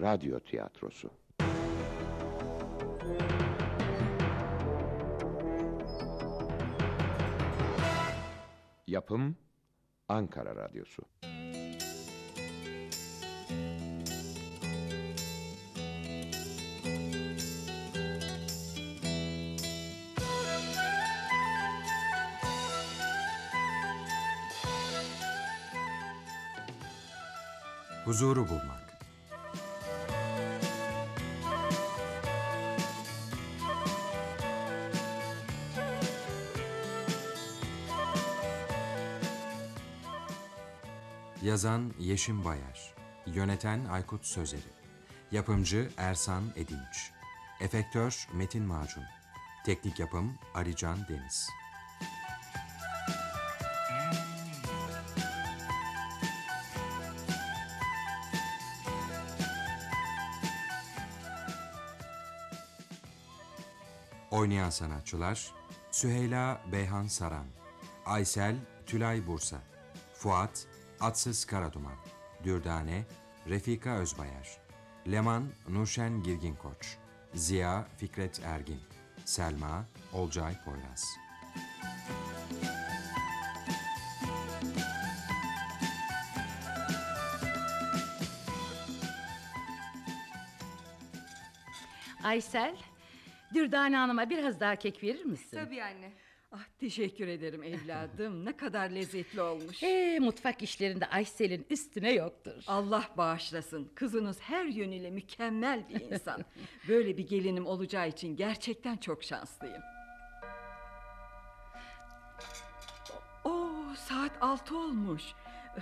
radyo tiyatrosu. Yapım Ankara Radyosu. Huzuru bulmak. Yazan Yeşim Bayar. Yöneten Aykut Sözeri. Yapımcı Ersan Edinç. Efektör Metin Macun. Teknik yapım Arican Deniz. Oynayan sanatçılar Süheyla Beyhan Saran Aysel Tülay Bursa Fuat Atsız Karaduman Dürdane Refika Özbayar Leman Nurşen Girgin Koç Ziya Fikret Ergin Selma Olcay Poyraz Aysel, Dürdane Hanım'a biraz daha kek verir misin? Tabii anne. Ah teşekkür ederim evladım. ne kadar lezzetli olmuş. Ee, mutfak işlerinde Aysel'in üstüne yoktur. Allah bağışlasın. Kızınız her yönüyle mükemmel bir insan. Böyle bir gelinim olacağı için gerçekten çok şanslıyım. Oo, saat altı olmuş.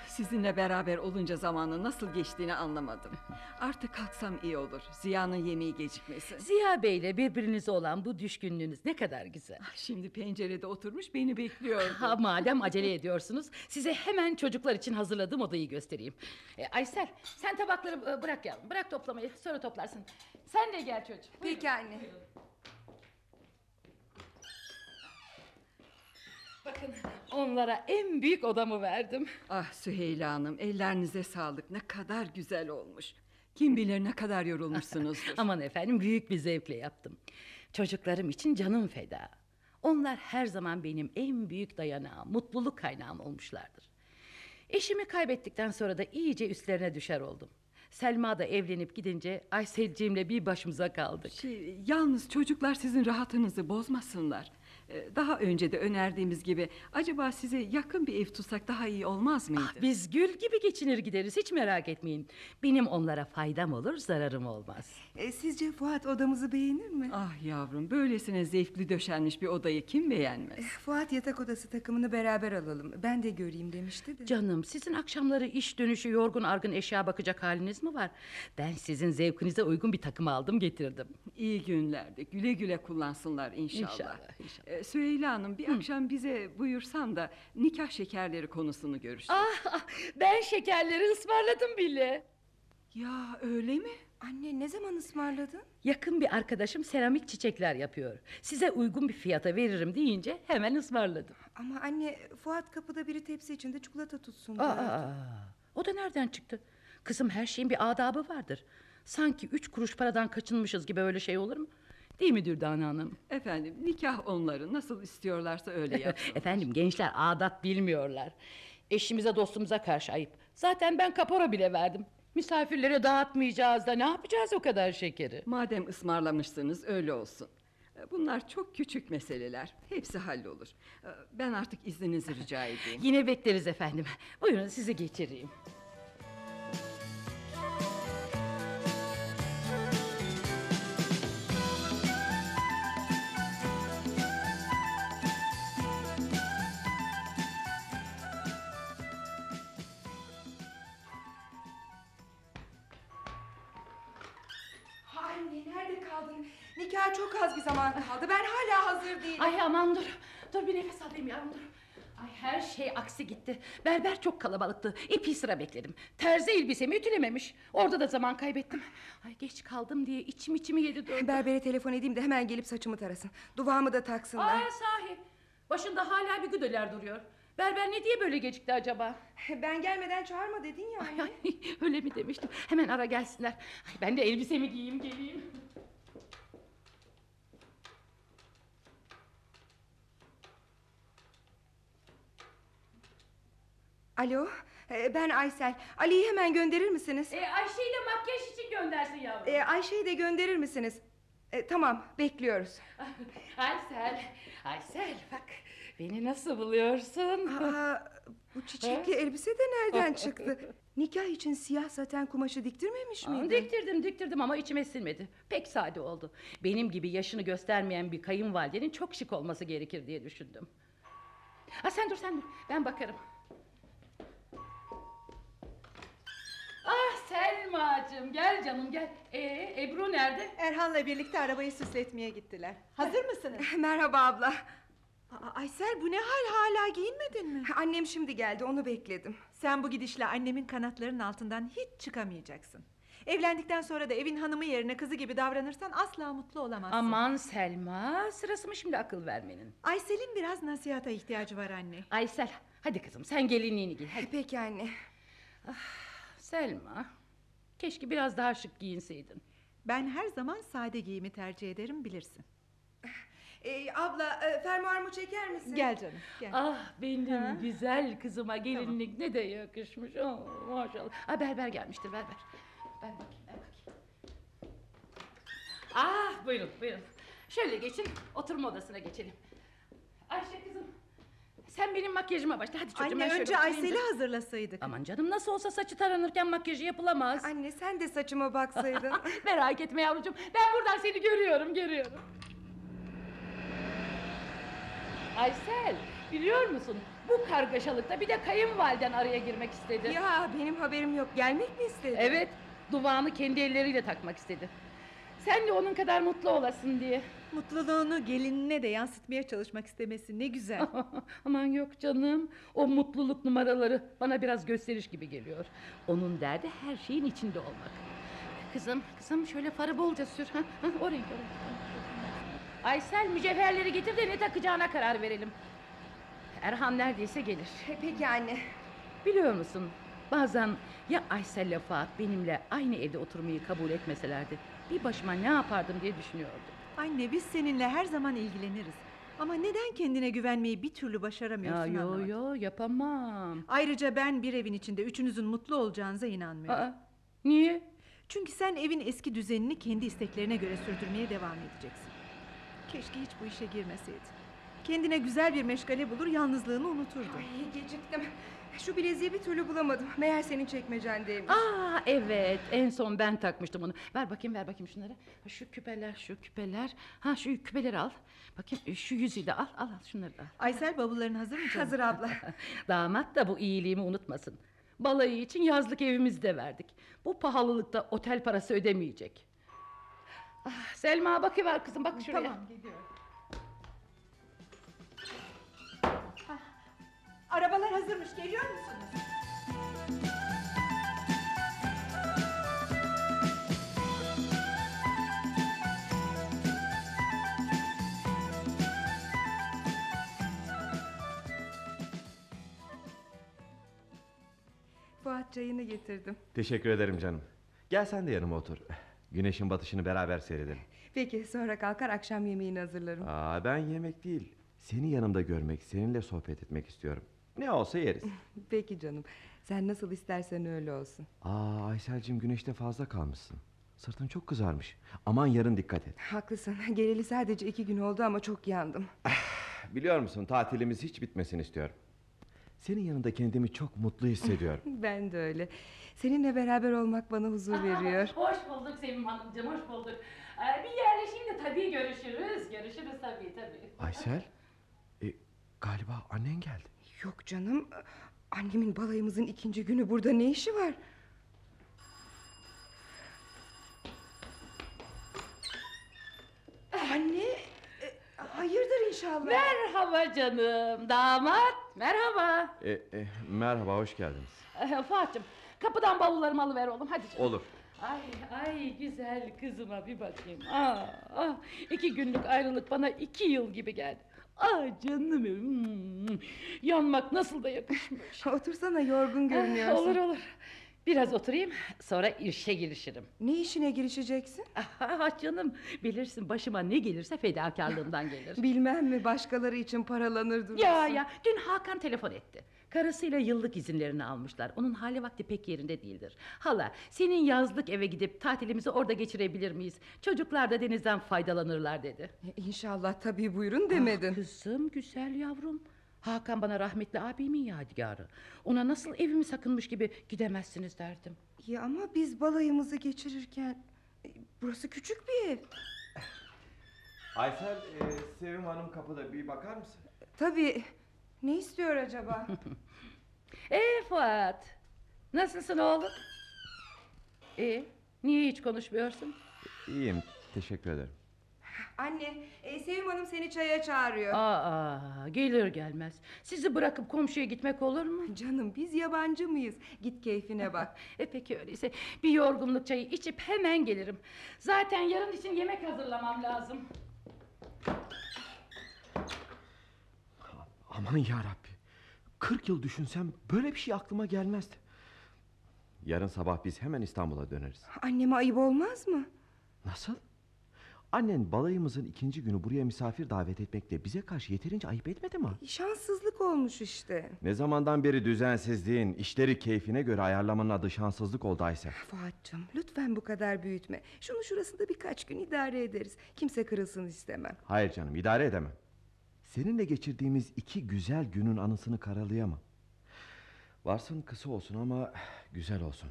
Sizinle beraber olunca zamanın nasıl geçtiğini anlamadım. Artık kalksam iyi olur. Ziya'nın yemeği gecikmesin. Ziya Bey'le birbirinize olan bu düşkünlüğünüz ne kadar güzel. Şimdi pencerede oturmuş beni bekliyordu. Ha, madem acele ediyorsunuz size hemen çocuklar için hazırladığım odayı göstereyim. E, Aysel sen tabakları e, bırak yavrum bırak toplamayı sonra toplarsın. Sen de gel çocuğum. Peki anne. Bakın onlara en büyük odamı verdim. Ah Süheyla Hanım ellerinize sağlık ne kadar güzel olmuş. Kim bilir ne kadar yorulmuşsunuzdur. Aman efendim büyük bir zevkle yaptım. Çocuklarım için canım feda. Onlar her zaman benim en büyük dayanağım, mutluluk kaynağım olmuşlardır. Eşimi kaybettikten sonra da iyice üstlerine düşer oldum. Selma da evlenip gidince Ayselciğimle bir başımıza kaldık. Şey, yalnız çocuklar sizin rahatınızı bozmasınlar. Ee, Daha önce de önerdiğimiz gibi acaba size yakın bir ev tutsak daha iyi olmaz mıydı? Ah, biz gül gibi geçinir gideriz hiç merak etmeyin. Benim onlara faydam olur zararım olmaz. E, sizce Fuat odamızı beğenir mi? Ah yavrum böylesine zevkli döşenmiş bir odayı kim beğenmez? Eh, Fuat yatak odası takımını beraber alalım. Ben de göreyim demişti de. Canım sizin akşamları iş dönüşü yorgun argın eşya bakacak haliniz mi var? Ben sizin zevkinize uygun bir takım aldım getirdim. İyi günlerde güle güle kullansınlar inşallah. İnşallah, inşallah. Ee, Süheyla Hanım bir akşam bize buyursan da nikah şekerleri konusunu görüşsek. Ah, ah, ben şekerleri ısmarladım bile. Ya öyle mi? Anne ne zaman ısmarladın? Yakın bir arkadaşım seramik çiçekler yapıyor. Size uygun bir fiyata veririm deyince hemen ısmarladım. Ama anne Fuat kapıda biri tepsi içinde çikolata tutsun. Aa, aa, o da nereden çıktı? Kızım her şeyin bir adabı vardır. Sanki üç kuruş paradan kaçınmışız gibi öyle şey olur mu? Değil mi Dürdane Hanım? Efendim nikah onların nasıl istiyorlarsa öyle yapsın. Efendim gençler adat bilmiyorlar. Eşimize dostumuza karşı ayıp. Zaten ben kapora bile verdim. Misafirlere dağıtmayacağız da ne yapacağız o kadar şekeri? Madem ısmarlamışsınız öyle olsun. Bunlar çok küçük meseleler. Hepsi hallolur. Ben artık izninizi rica edeyim. Yine bekleriz efendim. Buyurun sizi geçireyim. Çok az bir zaman kaldı. Ben hala hazır değilim. Ay aman dur. Dur bir nefes alayım yavrum dur. Ay her şey aksi gitti. Berber çok kalabalıktı. İpi sıra bekledim. Terzi elbisemi ütülememiş. Orada da zaman kaybettim. Ay geç kaldım diye içim içimi yedi durdu. Berbere telefon edeyim de hemen gelip saçımı tarasın. Duvağımı da taksınlar. Aa sahi. Başında hala bir güdeler duruyor. Berber ne diye böyle gecikti acaba? Ben gelmeden çağırma dedin ya Ay, ay, öyle mi demiştim. Hemen ara gelsinler. Ay, ben de elbisemi giyeyim geleyim. Alo e, ben Aysel. Ali'yi hemen gönderir misiniz? E, Ayşe'yi de makyaj için göndersin yavrum. E, Ayşe'yi de gönderir misiniz? E, tamam bekliyoruz. Aysel, Aysel bak beni nasıl buluyorsun? Aa, bu çiçekli elbise de nereden çıktı? Nikah için siyah saten kumaşı diktirmemiş Aa, miydin? diktirdim diktirdim ama içime sinmedi. Pek sade oldu. Benim gibi yaşını göstermeyen bir kayınvalidenin çok şık olması gerekir diye düşündüm. Ha, sen dur sen dur ben bakarım. Selma'cığım gel canım gel. Ee, Ebru nerede? Erhan'la birlikte arabayı süsletmeye gittiler. Hazır mısınız? Merhaba abla. Aa, Aysel bu ne hal hala giyinmedin mi? Annem şimdi geldi onu bekledim. Sen bu gidişle annemin kanatlarının altından hiç çıkamayacaksın. Evlendikten sonra da evin hanımı yerine kızı gibi davranırsan asla mutlu olamazsın. Aman Selma sırası mı şimdi akıl vermenin? Aysel'in biraz nasihata ihtiyacı var anne. Aysel hadi kızım sen gelinliğini giy hadi. Peki anne. Selma keşke biraz daha şık giyinseydin. Ben her zaman sade giyimi tercih ederim bilirsin. E, abla e, fermuarımı çeker misin? Gel canım gel. Ah benim güzel kızıma gelinlik ne de yakışmış. Oh, maşallah. Ah berber gelmiştir berber. Ben bakayım ben bakayım. Ah buyurun buyurun. Şöyle geçin oturma odasına geçelim. Ayşe kızım sen benim makyajıma başla. Hadi çocuğum Anne önce Aysel'i hazırlasaydık. Aman canım nasıl olsa saçı taranırken makyajı yapılamaz. Anne sen de saçıma baksaydın. Merak etme yavrucuğum. Ben buradan seni görüyorum, görüyorum. Aysel, biliyor musun? Bu kargaşalıkta bir de kayınvaliden araya girmek istedi. ya benim haberim yok. Gelmek mi istedi? Evet, duvağını kendi elleriyle takmak istedi. Sen de onun kadar mutlu olasın diye. Mutluluğunu gelinine de yansıtmaya çalışmak istemesi ne güzel. Aman yok canım. O mutluluk numaraları bana biraz gösteriş gibi geliyor. Onun derdi her şeyin içinde olmak. Kızım, kızım şöyle farı bolca sür. Ha, ha, o renk, o renk. Aysel mücevherleri getir de ne takacağına karar verelim. Erhan neredeyse gelir. E, Peki anne. Biliyor musun? Bazen ya Aysel'le Fuat benimle aynı evde oturmayı kabul etmeselerdi... ...bir başıma ne yapardım diye düşünüyordum. Anne biz seninle her zaman ilgileniriz. Ama neden kendine güvenmeyi bir türlü Ya başaramıyorsun yo anlamadım. yo yapamam. Ayrıca ben bir evin içinde üçünüzün mutlu olacağınıza inanmıyorum. Aa, niye? Çünkü sen evin eski düzenini kendi isteklerine göre sürdürmeye devam edeceksin. Keşke hiç bu işe girmeseydin. Kendine güzel bir meşgale bulur, yalnızlığını unuturdun. Ay geciktim. Şu bileziği bir türlü bulamadım. Meğer senin çekmecendeymiş. Aa evet en son ben takmıştım onu. Ver bakayım ver bakayım şunları. Ha, Şu küpeler şu küpeler. Ha şu küpeleri al. Bakayım şu yüzüğü de al al al şunları da al. Aysel bavulların hazır mı canım? Hazır abla. Damat da bu iyiliğimi unutmasın. Balayı için yazlık evimizi de verdik. Bu pahalılıkta otel parası ödemeyecek. Ah, Selma bakıver kızım bak şuraya. Tamam gidiyorum. Arabalar hazırmış geliyor musunuz? Fuat çayını getirdim. Teşekkür ederim canım. Gel sen de yanıma otur. Güneşin batışını beraber seyredelim. Peki sonra kalkar akşam yemeğini hazırlarım. Aa, ben yemek değil. Seni yanımda görmek, seninle sohbet etmek istiyorum. Ne olsa yeriz. Peki canım. Sen nasıl istersen öyle olsun. Aa, Aysel'cim güneşte fazla kalmışsın. Sırtın çok kızarmış. Aman yarın dikkat et. Haklısın. Geleli sadece iki gün oldu ama çok yandım. Biliyor musun tatilimiz hiç bitmesin istiyorum. Senin yanında kendimi çok mutlu hissediyorum. Ben de öyle. Seninle beraber olmak bana huzur veriyor. Hoş bulduk Sevim Hanımcığım hoş bulduk. Ee, bir yerleşeyim de tabii görüşürüz. Görüşürüz tabii tabii. Aysel, e, galiba annen geldi. Yok canım. Annemin balayımızın ikinci günü burada ne işi var? Anne, e, hayırdır inşallah. Merhaba canım damat merhaba. E, e, merhaba, hoş geldiniz. Ee, Fuat'cığım kapıdan bavullarımı alıver oğlum hadi canım. Olur. Ay ay güzel kızıma bir bakayım. Ah, ah, iki günlük ayrılık bana iki yıl gibi geldi. Ay canım benim. Hmm, Yanmak nasıl da yakışmış. Otursana yorgun Ah, görünüyorsun. olur olur. Biraz oturayım sonra işe girişirim. Ne işine girişeceksin? Ah canım bilirsin başıma ne gelirse fedakarlığımdan gelir. Bilmem mi başkaları için paralanır durursun. ya ya dün Hakan telefon etti. Karısıyla yıllık izinlerini almışlar. Onun hali vakti pek yerinde değildir. Hala senin yazlık eve gidip tatilimizi orada geçirebilir miyiz? Çocuklar da denizden faydalanırlar dedi. İnşallah tabii buyurun demedin. Ah, kızım güzel yavrum. Hakan bana rahmetli abimin yadigarı. Ona nasıl evimi sakınmış gibi gidemezsiniz derdim. Ya ama biz balayımızı geçirirken... e, Burası küçük bir ev. Aysel, e, Sevim Hanım kapıda bir bakar mısın? Tabii. Ne istiyor acaba? Ee Fuat. Nasılsın oğlum? Ee, niye hiç konuşmuyorsun? İyiyim, teşekkür ederim. Anne, e, Sevim Hanım seni çaya çağırıyor. Aa, gelir gelmez. Sizi bırakıp komşuya gitmek olur mu? Canım biz yabancı mıyız? Git keyfine bak. E peki öyleyse bir yorgunluk çayı içip hemen gelirim. Zaten yarın için yemek hazırlamam lazım. Aman yarabbi. 40 yıl düşünsem böyle bir şey aklıma gelmezdi. Yarın sabah biz hemen İstanbul'a döneriz. Anneme ayıp olmaz mı? Nasıl? Annen balayımızın ikinci günü buraya misafir davet etmekle bize karşı yeterince ayıp etmedi mi? Şanssızlık olmuş işte. Ne zamandan beri düzensizliğin, işleri keyfine göre ayarlamanın adı şanssızlık oldu Aysel. Fuat'cığım lütfen bu kadar büyütme. Şunu şurasında birkaç gün idare ederiz. Kimse kırılsın istemem. Hayır canım, idare edemem. Seninle geçirdiğimiz iki güzel günün anısını karalayamam. Varsın kısa olsun ama güzel olsun.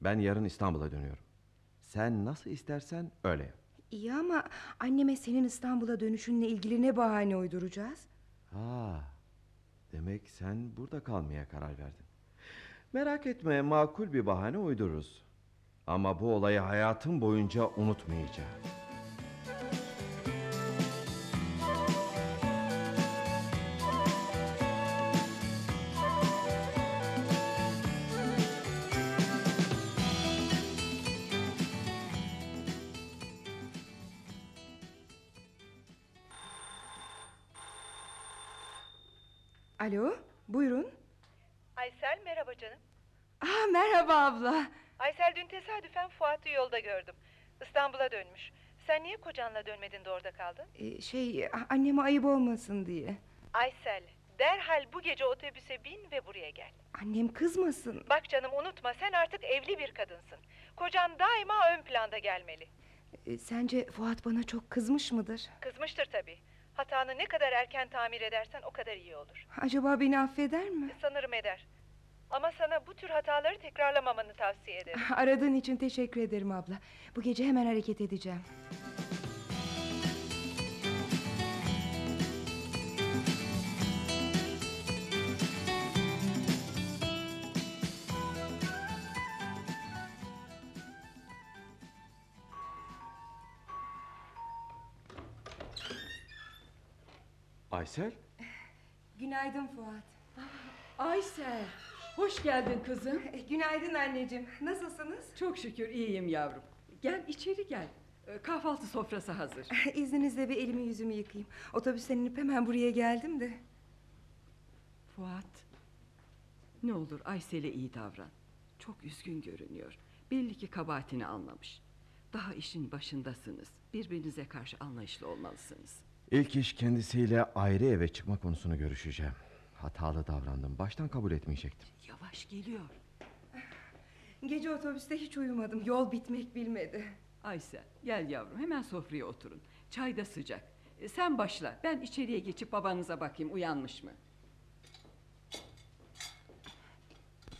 Ben yarın İstanbul'a dönüyorum. Sen nasıl istersen öyle yap. İyi ama anneme senin İstanbul'a dönüşünle ilgili ne bahane uyduracağız? Ha, demek sen burada kalmaya karar verdin. Merak etme, makul bir bahane uydururuz. Ama bu olayı hayatım boyunca unutmayacağım. Alo, buyurun. Aysel merhaba canım. Aa, merhaba abla. Aysel dün tesadüfen Fuat'ı yolda gördüm. İstanbul'a dönmüş. Sen niye kocanla dönmedin de orada kaldın? Ee, şey, anneme ayıp olmasın diye. Aysel derhal bu gece otobüse bin ve buraya gel. Annem kızmasın. Bak canım unutma sen artık evli bir kadınsın. Kocan daima ön planda gelmeli. Ee, sence Fuat bana çok kızmış mıdır? Kızmıştır tabii. Hatanı ne kadar erken tamir edersen o kadar iyi olur. Acaba beni affeder mi? Sanırım eder. Ama sana bu tür hataları tekrarlamamanı tavsiye ederim. Aradığın için teşekkür ederim abla. Bu gece hemen hareket edeceğim. Aysel? Günaydın Fuat. Aysel, hoş geldin kızım. E, Günaydın anneciğim. Nasılsınız? Çok şükür iyiyim yavrum. Gel içeri gel. Ee, Kahvaltı sofrası hazır. İzninizle bir elimi yüzümü yıkayayım. Otobüsten inip hemen buraya geldim de. Fuat, ne olur Aysel'e iyi davran. Çok üzgün görünüyor. Belli ki kabahatini anlamış. Daha işin başındasınız. Birbirinize karşı anlayışlı olmalısınız. İlk iş kendisiyle ayrı eve çıkma konusunu görüşeceğim. Hatalı davrandım. Baştan kabul etmeyecektim. Yavaş geliyor. Gece otobüste hiç uyumadım. Yol bitmek bilmedi. Aysel, gel yavrum hemen sofraya oturun. Çay da sıcak. Ee, Sen başla. Ben içeriye geçip babanıza bakayım uyanmış mı?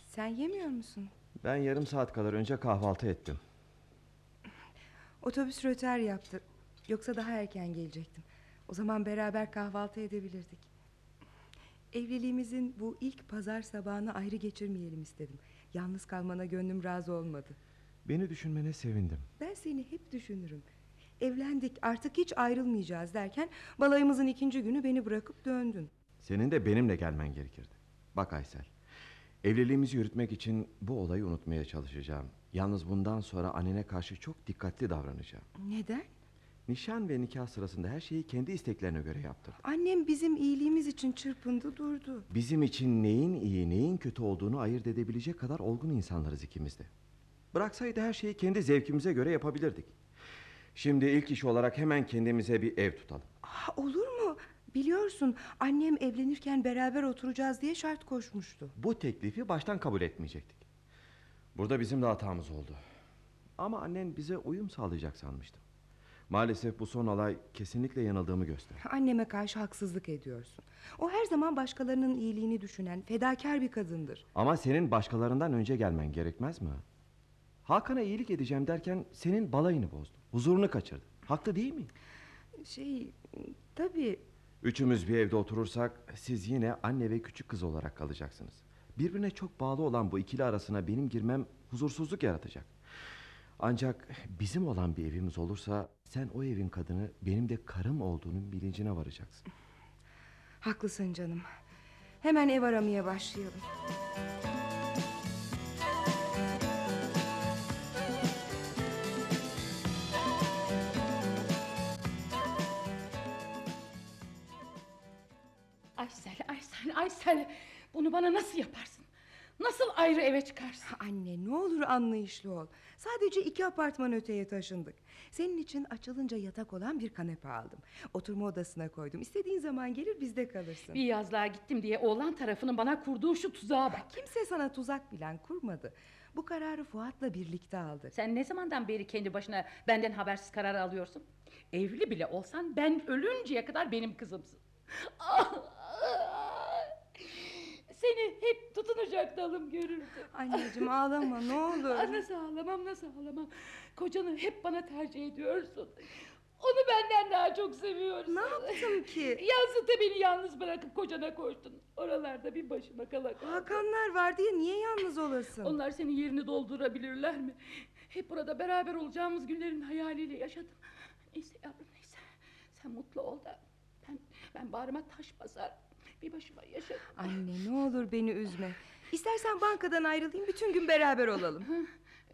Sen yemiyor musun? Ben yarım saat kadar önce kahvaltı ettim. Otobüs röter yaptı. Yoksa daha erken gelecektim. O zaman beraber kahvaltı edebilirdik. Evliliğimizin bu ilk pazar sabahını ayrı geçirmeyelim istedim. Yalnız kalmana gönlüm razı olmadı. Beni düşünmene sevindim. Ben seni hep düşünürüm. Evlendik artık hiç ayrılmayacağız derken balayımızın ikinci günü beni bırakıp döndün. Senin de benimle gelmen gerekirdi. Bak Aysel. Evliliğimizi yürütmek için bu olayı unutmaya çalışacağım. Yalnız bundan sonra annene karşı çok dikkatli davranacağım. Neden? Nişan ve nikah sırasında her şeyi kendi isteklerine göre yaptı. Annem bizim iyiliğimiz için çırpındı durdu. Bizim için neyin iyi neyin kötü olduğunu ayırt edebilecek kadar olgun insanlarız ikimiz de. Bıraksaydı her şeyi kendi zevkimize göre yapabilirdik. Şimdi ilk iş olarak hemen kendimize bir ev tutalım. Aa, olur mu? Biliyorsun annem evlenirken beraber oturacağız diye şart koşmuştu. Bu teklifi baştan kabul etmeyecektik. Burada bizim de hatamız oldu. Ama annen bize uyum sağlayacak sanmıştım. Maalesef bu son olay kesinlikle yanıldığımı göster. Anneme karşı haksızlık ediyorsun. O her zaman başkalarının iyiliğini düşünen fedakar bir kadındır. Ama senin başkalarından önce gelmen gerekmez mi? Hakan'a iyilik edeceğim derken senin balayını bozdum. Huzurunu kaçırdım. Haklı değil mi? Şey tabii Üçümüz bir evde oturursak siz yine anne ve küçük kız olarak kalacaksınız. Birbirine çok bağlı olan bu ikili arasına benim girmem huzursuzluk yaratacak. Ancak bizim olan bir evimiz olursa sen o evin kadını benim de karım olduğunun bilincine varacaksın. haklısın canım. Hemen ev aramaya başlayalım. Aysel, Aysel, Aysel. Bunu bana nasıl yaparsın? Nasıl ayrı eve çıkarsın? Anne ne olur anlayışlı ol. Sadece iki apartman öteye taşındık. Senin için açılınca yatak olan bir kanepe aldım. Oturma odasına koydum. İstediğin zaman gelir bizde kalırsın. Bir yazlığa gittim diye oğlan tarafının bana kurduğu şu tuzağa bak. Kimse sana tuzak bilen kurmadı. Bu kararı Fuat'la birlikte aldık. Sen ne zamandan beri kendi başına benden habersiz karar alıyorsun? Evli bile olsan ben ölünceye kadar benim kızımsın. Seni hep tutunacak dalım görürdüm. Anneciğim ağlama ne olur. Ah, Nasıl ağlamam nasıl ağlamam. Kocanı hep bana tercih ediyorsun. Onu benden daha çok seviyorsun. Ne yaptım ki? Yazlıkta beni yalnız bırakıp kocana koştun. Oralarda bir başıma kala kaldım. Hakanlar var diye niye yalnız olasın? Onlar senin yerini doldurabilirler mi? Hep burada beraber olacağımız günlerin hayaliyle yaşadım. Neyse yavrum neyse. Sen mutlu ol da ben, ben bağrıma taş basar. Bir başıma yaşadım. Anne ne olur beni üzme. İstersen bankadan ayrılayım bütün gün beraber olalım.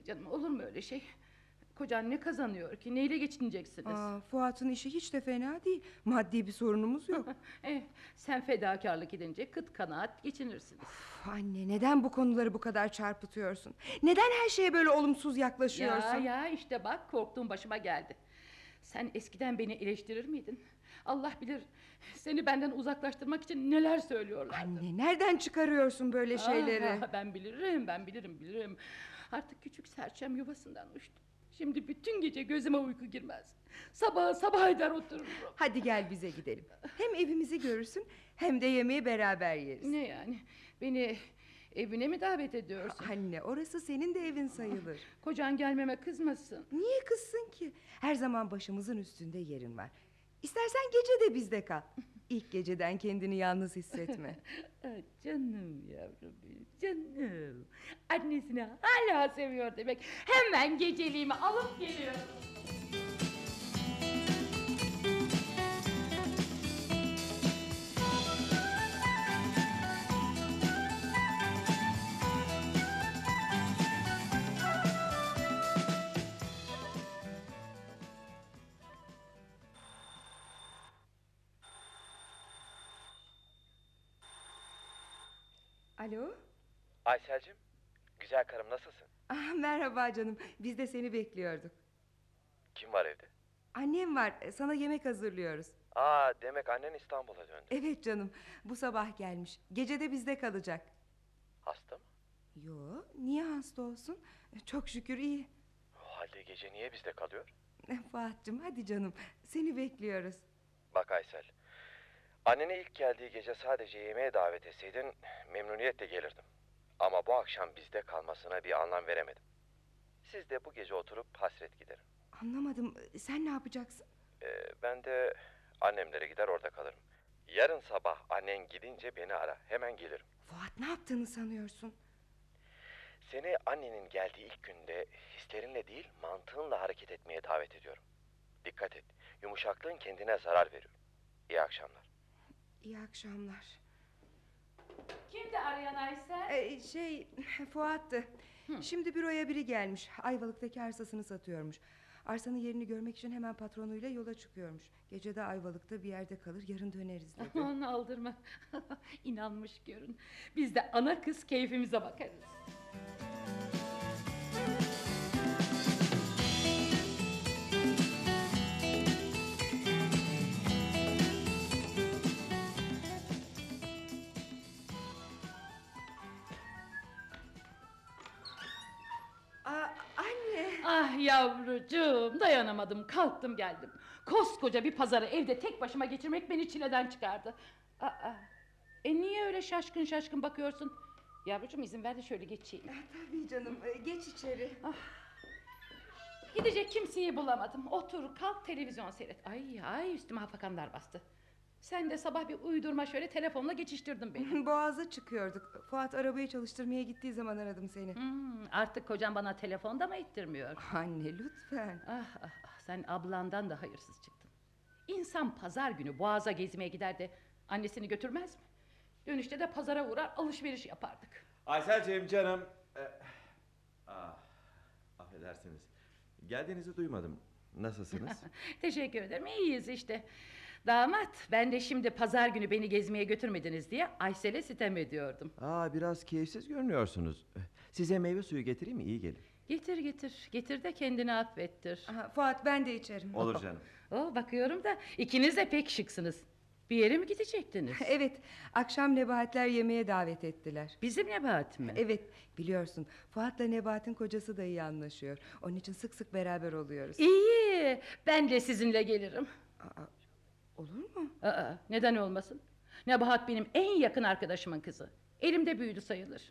Canım olur mu öyle şey? Kocan ne kazanıyor ki? Neyle geçineceksiniz? Aa, Fuat'ın işi hiç de fena değil. Maddi bir sorunumuz yok. Eh, sen fedakarlık edince kıt kanaat geçinirsiniz. Uf, Anne neden bu konuları bu kadar çarpıtıyorsun? Neden her şeye böyle olumsuz yaklaşıyorsun? Ya ya işte bak korktuğum başıma geldi. Sen eskiden beni eleştirir miydin? Allah bilir seni benden uzaklaştırmak için neler söylüyorlar. Anne nereden çıkarıyorsun böyle şeyleri? ben bilirim ben bilirim bilirim. Artık küçük serçem yuvasından uçtu. Şimdi bütün gece gözüme uyku girmez. Sabaha sabah eder otururum. Hadi gel bize gidelim. Hem evimizi görürsün hem de yemeği beraber yeriz. Ne yani? Beni evine mi davet ediyorsun? Anne orası senin de evin sayılır. Kocan gelmeme kızmasın. Niye kızsın ki? Her zaman başımızın üstünde yerin var. İstersen gece de bizde kal. İlk geceden kendini yalnız hissetme. Canım yavrum canım. Annesini hala seviyor demek. Hemen geceliğimi alıp geliyorum. Alo? Aysel'cim, güzel karım nasılsın? Ah, merhaba canım. Biz de seni bekliyorduk. Kim var evde? Annem var. Sana yemek hazırlıyoruz. Aa demek annen İstanbul'a döndü. Evet canım. Bu sabah gelmiş. Gece de bizde kalacak. Hasta mı? Yo, niye hasta olsun? Çok şükür iyi. O halde gece niye bizde kalıyor? Fuat'cığım hadi canım. Seni bekliyoruz. Bak Aysel, anneni ilk geldiği gece sadece yemeğe davet etseydin memnuniyetle gelirdim. Ama bu akşam bizde kalmasına bir anlam veremedim. Siz de bu gece oturup hasret giderin. Anlamadım. Sen ne yapacaksın? Ee, ben de annemlere gider orada kalırım. Yarın sabah annen gidince beni ara, hemen gelirim. Fuat ne yaptığını sanıyorsun? Seni annenin geldiği ilk günde hislerinle değil mantığınla hareket etmeye davet ediyorum. Dikkat et, yumuşaklığın kendine zarar veriyor. İyi akşamlar. İyi akşamlar. Kimdi arayan Aysel? Ee, şey Fuat'tı. Şimdi büroya biri gelmiş. Ayvalık'taki arsasını satıyormuş. Arsanın yerini görmek için hemen patronuyla yola çıkıyormuş. Gece de Ayvalık'ta bir yerde kalır yarın döneriz dedi. Aman aldırma. İnanmış görün. Biz de ana kız keyfimize bakarız. Ah yavrucuğum dayanamadım kalktım geldim. Koskoca bir pazarı evde tek başıma geçirmek beni çileden çıkardı. Aa, e niye öyle şaşkın şaşkın bakıyorsun? Yavrucuğum izin ver de şöyle geçeyim. Tabii canım e, geç içeri. Gidecek kimseyi bulamadım. Otur kalk televizyon seyret. Ay ay üstüme hafakanlar bastı. Sen de sabah bir uydurma şöyle telefonla geçiştirdin beni. Boğaz'a çıkıyorduk. Fuat arabayı çalıştırmaya gittiği zaman aradım seni. Hmm, artık kocam bana telefonda mı ittirmiyor? Anne lütfen. Ah, ah, ah, sen ablandan da hayırsız çıktın. İnsan pazar günü boğaza gezmeye gider de annesini götürmez mi? Dönüşte de pazara uğrar alışveriş yapardık. Ayselciğim canım. Ee, ah, affedersiniz. Geldiğinizi duymadım. Nasılsınız? Teşekkür ederim iyiyiz işte. Damat ben de şimdi pazar günü beni gezmeye götürmediniz diye Aysel'e sitem ediyordum. Aa biraz keyifsiz görünüyorsunuz. Size meyve suyu getireyim mi? İyi gelir. Getir getir getir de kendini affettir. Aha, Fuat ben de içerim. Olur canım. Oh, bakıyorum da ikiniz de pek şıksınız. Bir yere mi gidecektiniz? Evet akşam Nebahatler yemeğe davet ettiler. Bizim Nebahat mi? Evet biliyorsun Fuat'la Nebahat'ın kocası da iyi anlaşıyor. Onun için sık sık beraber oluyoruz. İyi ben de sizinle gelirim. Aa, olur mu? Aa, neden olmasın? Nebahat benim en yakın arkadaşımın kızı. Elimde büyüdü sayılır.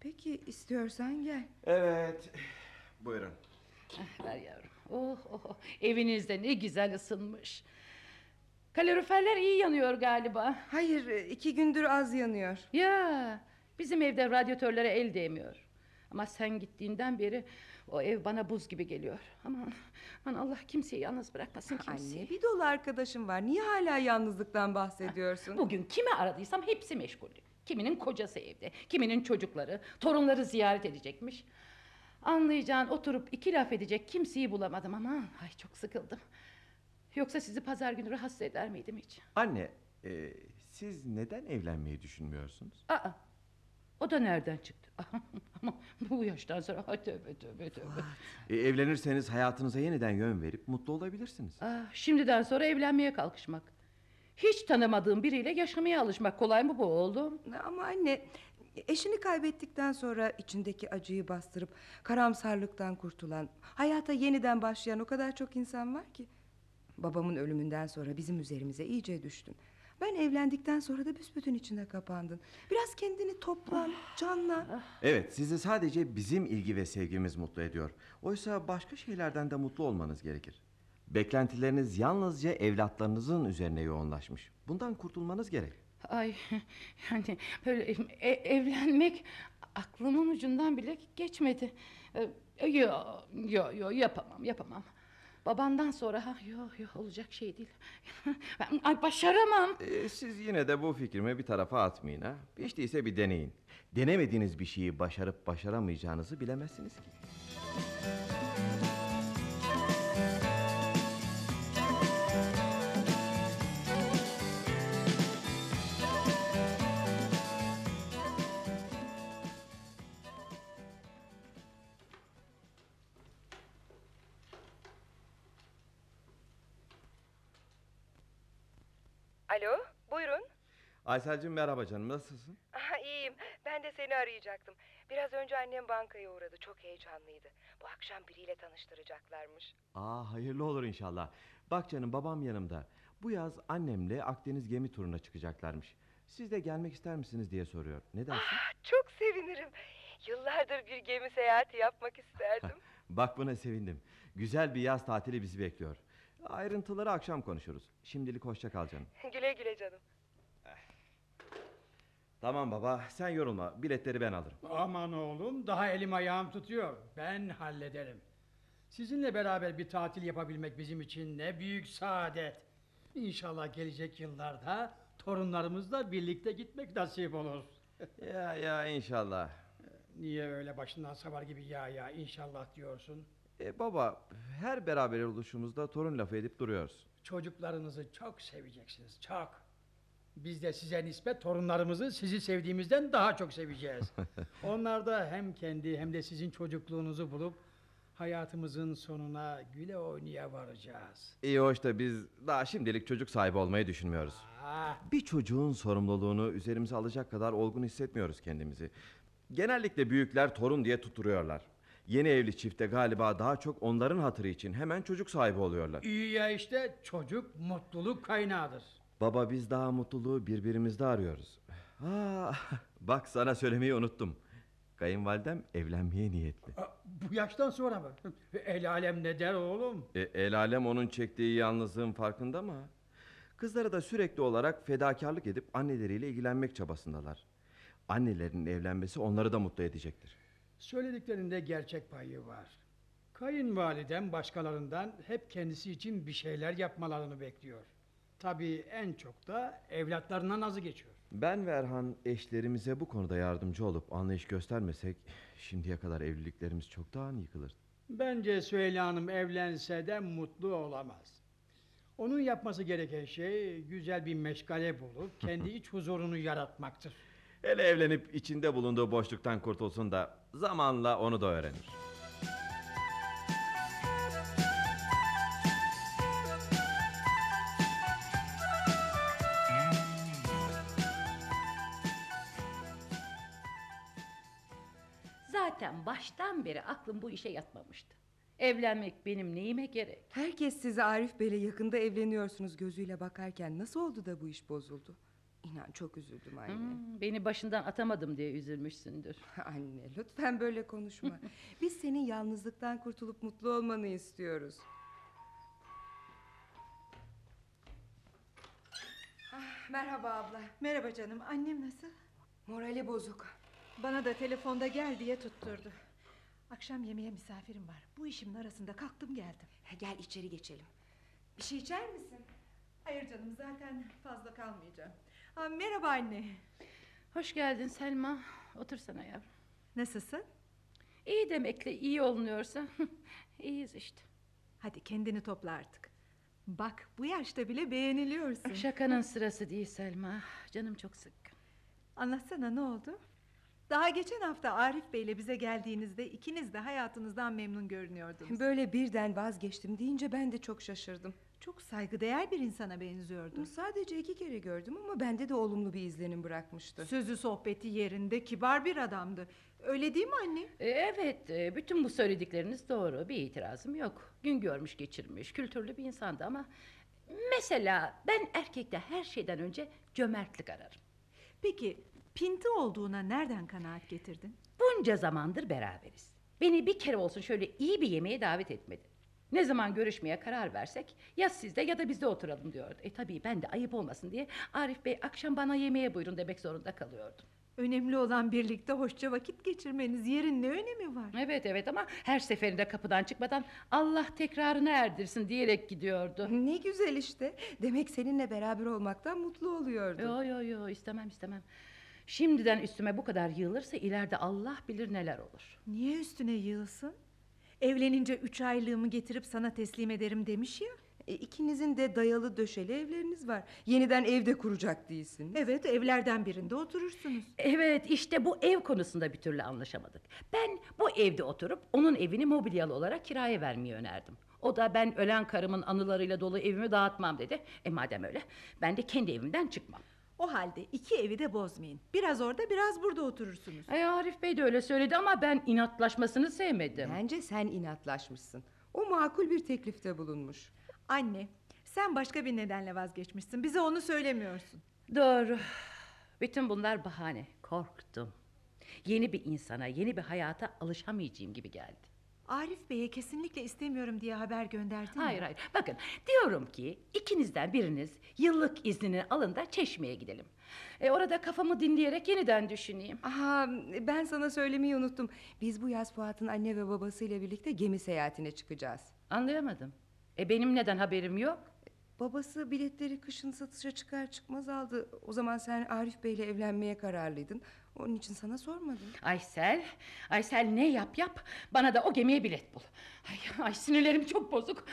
Peki istiyorsan gel. Evet. Buyurun. Ah, ver yavrum. Oh, oh, oh. Evinizde ne güzel ısınmış. Kaloriferler iyi yanıyor galiba. Hayır iki gündür az yanıyor. Ya bizim evde radyatörlere el değmiyor. Ama sen gittiğinden beri o ev bana buz gibi geliyor. Aman, aman Allah kimseyi yalnız bırakmasın kimseyi. Anne bir dolu arkadaşım var. Niye hala yalnızlıktan bahsediyorsun? Bugün kimi aradıysam hepsi meşgul. Kiminin kocası evde, kiminin çocukları, torunları ziyaret edecekmiş. Anlayacağın oturup iki laf edecek kimseyi bulamadım ama ay çok sıkıldım. Yoksa sizi pazar günü rahatsız eder miydim hiç? Anne, e, siz neden evlenmeyi düşünmüyorsunuz? Aa, o da nereden çıktı? Ama bu yaştan sonra ha, tövbe tövbe tövbe. E, evlenirseniz hayatınıza yeniden yön verip mutlu olabilirsiniz. Aa, şimdiden sonra evlenmeye kalkışmak. Hiç tanımadığım biriyle yaşamaya alışmak kolay mı bu oğlum? Ama anne eşini kaybettikten sonra içindeki acıyı bastırıp karamsarlıktan kurtulan, hayata yeniden başlayan o kadar çok insan var ki. Babamın ölümünden sonra bizim üzerimize iyice düştün. Ben evlendikten sonra da büsbütün içine kapandın. Biraz kendini toplan, canlan. Evet, sizi sadece bizim ilgi ve sevgimiz mutlu ediyor. Oysa başka şeylerden de mutlu olmanız gerekir. Beklentileriniz yalnızca evlatlarınızın üzerine yoğunlaşmış. Bundan kurtulmanız gerek. Ay yani böyle e- evlenmek aklımın ucundan bile geçmedi. Ee, Yo yo yo yapamam yapamam. Babandan sonra ha yo yo olacak şey değil. Ay, başaramam. E, siz yine de bu fikrimi bir tarafa atmayın ha. Hiç değilse bir deneyin. Denemediğiniz bir şeyi başarıp başaramayacağınızı bilemezsiniz ki. Aysel'cim merhaba canım nasılsın? Aha, iyiyim. Ben de seni arayacaktım. Biraz önce annem bankaya uğradı. Çok heyecanlıydı. Bu akşam biriyle tanıştıracaklarmış. Aa hayırlı olur inşallah. Bak canım babam yanımda. Bu yaz annemle Akdeniz gemi turuna çıkacaklarmış. Siz de gelmek ister misiniz diye soruyor. Ne dersin? Ah, çok sevinirim. Yıllardır bir gemi seyahati yapmak isterdim. Bak buna sevindim. Güzel bir yaz tatili bizi bekliyor. Ayrıntıları akşam konuşuruz. Şimdilik hoşça kal canım. güle güle canım. Tamam baba sen yorulma. Biletleri ben alırım. Aman oğlum daha elim ayağım tutuyor. Ben hallederim. Sizinle beraber bir tatil yapabilmek bizim için ne büyük saadet. İnşallah gelecek yıllarda torunlarımızla birlikte gitmek nasip olur. ya ya inşallah. Niye öyle başından savar gibi ya ya inşallah diyorsun? E, baba her beraber oluşumuzda torun lafı edip duruyoruz. Çocuklarınızı çok seveceksiniz, çok. Biz de size nispet torunlarımızı sizi sevdiğimizden daha çok seveceğiz. Onlar da hem kendi hem de sizin çocukluğunuzu bulup hayatımızın sonuna güle oynaya varacağız. İyi hoş da biz daha şimdilik çocuk sahibi olmayı düşünmüyoruz. Ah, Bir çocuğun sorumluluğunu üzerimize alacak kadar olgun hissetmiyoruz kendimizi. Genellikle büyükler torun diye tutturuyorlar. Yeni evli çifte galiba daha çok onların hatırı için hemen çocuk sahibi oluyorlar. iyi ya işte çocuk mutluluk kaynağıdır. Baba biz daha mutluluğu birbirimizde arıyoruz. Aa, bak sana söylemeyi unuttum. Kayınvalidem evlenmeye niyetli. Ah, Bu yaştan sonra mı? El alem ne der oğlum? E, el alem onun çektiği yalnızlığın farkında mı? Kızları da sürekli olarak fedakarlık edip anneleriyle ilgilenmek çabasındalar. Annelerinin evlenmesi onları da mutlu edecektir. Söylediklerinde gerçek payı var. Kayınvalidem başkalarından hep kendisi için bir şeyler yapmalarını bekliyor. Tabii en çok da evlatlarına nazı geçiyor. Ben ve Erhan eşlerimize bu konuda yardımcı olup anlayış göstermesek şimdiye kadar evliliklerimiz çoktan yıkılır. Bence Süheyla Hanım evlense de mutlu olamaz. Onun yapması gereken şey güzel bir meşgale bulup kendi iç huzurunu yaratmaktır. Hele evlenip içinde bulunduğu boşluktan kurtulsun da zamanla onu da öğrenir. Baştan beri aklım bu işe yatmamıştı. Evlenmek benim neyime gerek? Herkes size Arif Bey'le yakında evleniyorsunuz gözüyle bakarken nasıl oldu da bu iş bozuldu? İnan çok üzüldüm anne. Hmm, beni başından atamadım diye üzülmüşsündür. Anne lütfen böyle konuşma. Biz senin yalnızlıktan kurtulup mutlu olmanı istiyoruz. Ah, merhaba abla. Merhaba canım. Annem nasıl? Morali bozuk. Bana da telefonda gel diye tutturdu. Akşam yemeğe misafirim var. Bu işimin arasında kalktım geldim. Gel içeri geçelim. Bir şey içer misin? Hayır canım zaten fazla kalmayacağım. Aa, merhaba anne. Hoş geldin Selma. Otursana yavrum. Nasılsın? İyi demekle iyi olunuyorsa iyiyiz işte. Hadi kendini topla artık. Bak bu yaşta bile beğeniliyorsun. Şakanın sırası değil Selma. Canım çok sıkkın. Anlatsana ne oldu? Daha geçen hafta Arif Bey'le bize geldiğinizde ikiniz de hayatınızdan memnun görünüyordunuz. Böyle birden vazgeçtim deyince ben de çok şaşırdım. Çok saygıdeğer bir insana benziyordun. Sadece iki kere gördüm ama bende de olumlu bir izlenim bırakmıştı. Sözü sohbeti yerinde kibar bir adamdı. Öyle değil mi anne? E, Evet, e, bütün bu söyledikleriniz doğru. Bir itirazım yok. Gün görmüş geçirmiş, kültürlü bir insandı ama... Mesela ben erkekte her şeyden önce cömertlik ararım. Peki pinti olduğuna nereden kanaat getirdin? Bunca zamandır beraberiz. Beni bir kere olsun şöyle iyi bir yemeğe davet etmedi. Ne zaman görüşmeye karar versek ya sizde ya da bizde oturalım diyordu. E tabii ben de ayıp olmasın diye Arif Bey akşam bana yemeğe buyurun demek zorunda kalıyordum. Önemli olan birlikte hoşça vakit geçirmeniz. Yerin ne önemi var? Evet evet ama her seferinde kapıdan çıkmadan Allah tekrarını erdirsin diyerek gidiyordu. Ne güzel işte. Demek seninle beraber olmaktan mutlu oluyordu. Yo yo yo istemem istemem. Şimdiden üstüme bu kadar yığılırsa ileride Allah bilir neler olur. Niye üstüne yığılsın? Evlenince üç aylığımı getirip sana teslim ederim demiş ya. E, ikinizin de dayalı döşeli evleriniz var. Yeniden evde kuracak değilsiniz. Evet evlerden birinde oturursunuz. Evet işte bu ev konusunda bir türlü anlaşamadık. Ben bu evde oturup onun evini mobilyalı olarak kiraya vermeyi önerdim. O da ben ölen karımın anılarıyla dolu evimi dağıtmam dedi. E madem öyle ben de kendi evimden çıkmam. O halde iki evi de bozmayın. Biraz orada biraz burada oturursunuz. E Arif Bey de öyle söyledi ama ben inatlaşmasını sevmedim. Bence sen inatlaşmışsın. O makul bir teklifte bulunmuş. Anne sen başka bir nedenle vazgeçmişsin. Bize onu söylemiyorsun. Doğru. Bütün bunlar bahane. Korktum. Yeni bir insana, yeni bir hayata alışamayacağım gibi geldi. Arif Bey'e kesinlikle istemiyorum diye haber gönderdin mi? Hayır hayır. Bakın diyorum ki ikinizden biriniz yıllık iznini alın da çeşmeye gidelim. E, orada kafamı dinleyerek yeniden düşüneyim. Aha ben sana söylemeyi unuttum. Biz bu yaz Fuat'ın anne ve babasıyla birlikte gemi seyahatine çıkacağız. Anlayamadım. E benim neden haberim yok? Babası biletleri kışın satışa çıkar çıkmaz aldı. O zaman sen Arif Bey'le evlenmeye kararlıydın. Onun için sana sormadım. Aysel, Aysel ne yap yap bana da o gemiye bilet bul. Ay, ay sinirlerim çok bozuk.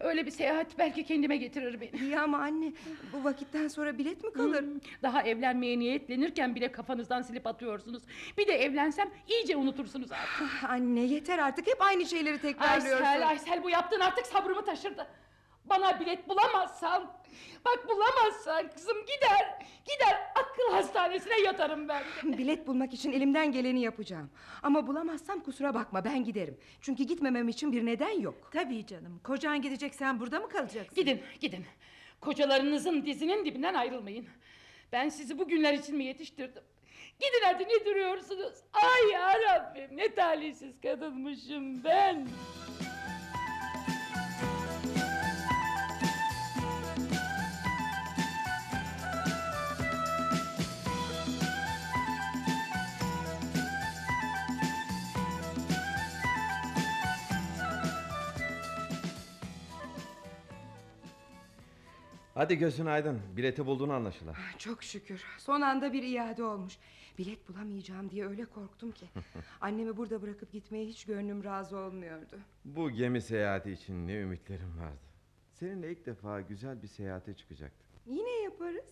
Öyle bir seyahat belki kendime getirir beni. İyi ama anne bu vakitten sonra bilet mi kalır? Hmm, Daha evlenmeye niyetlenirken bile kafanızdan silip atıyorsunuz. Bir de evlensem iyice unutursunuz artık. Ah, Anne yeter artık hep aynı şeyleri tekrarlıyorsun. Aysel, Aysel bu yaptığın artık sabrımı taşırdı. Bana bilet bulamazsan, bak bulamazsan kızım gider, gider akıl hastanesine yatarım ben de. Bilet bulmak için elimden geleni yapacağım. Ama bulamazsam kusura bakma ben giderim. Çünkü gitmemem için bir neden yok. Tabii canım. Kocan gidecek sen burada mı kalacaksın? Gidin, gidin. Kocalarınızın dizinin dibinden ayrılmayın. Ben sizi bu günler için mi yetiştirdim? Gidin hadi ne duruyorsunuz? Ay yarabbim ne talihsiz kadınmışım ben. Hadi gözün aydın. Bileti bulduğunu anlaşılan. Ah, Çok şükür. Son anda bir iade olmuş. Bilet bulamayacağım diye öyle korktum ki. Annemi burada bırakıp gitmeye hiç gönlüm razı olmuyordu. Bu gemi seyahati için ne ümitlerim vardı. Seninle ilk defa güzel bir seyahate çıkacaktık. Yine yaparız.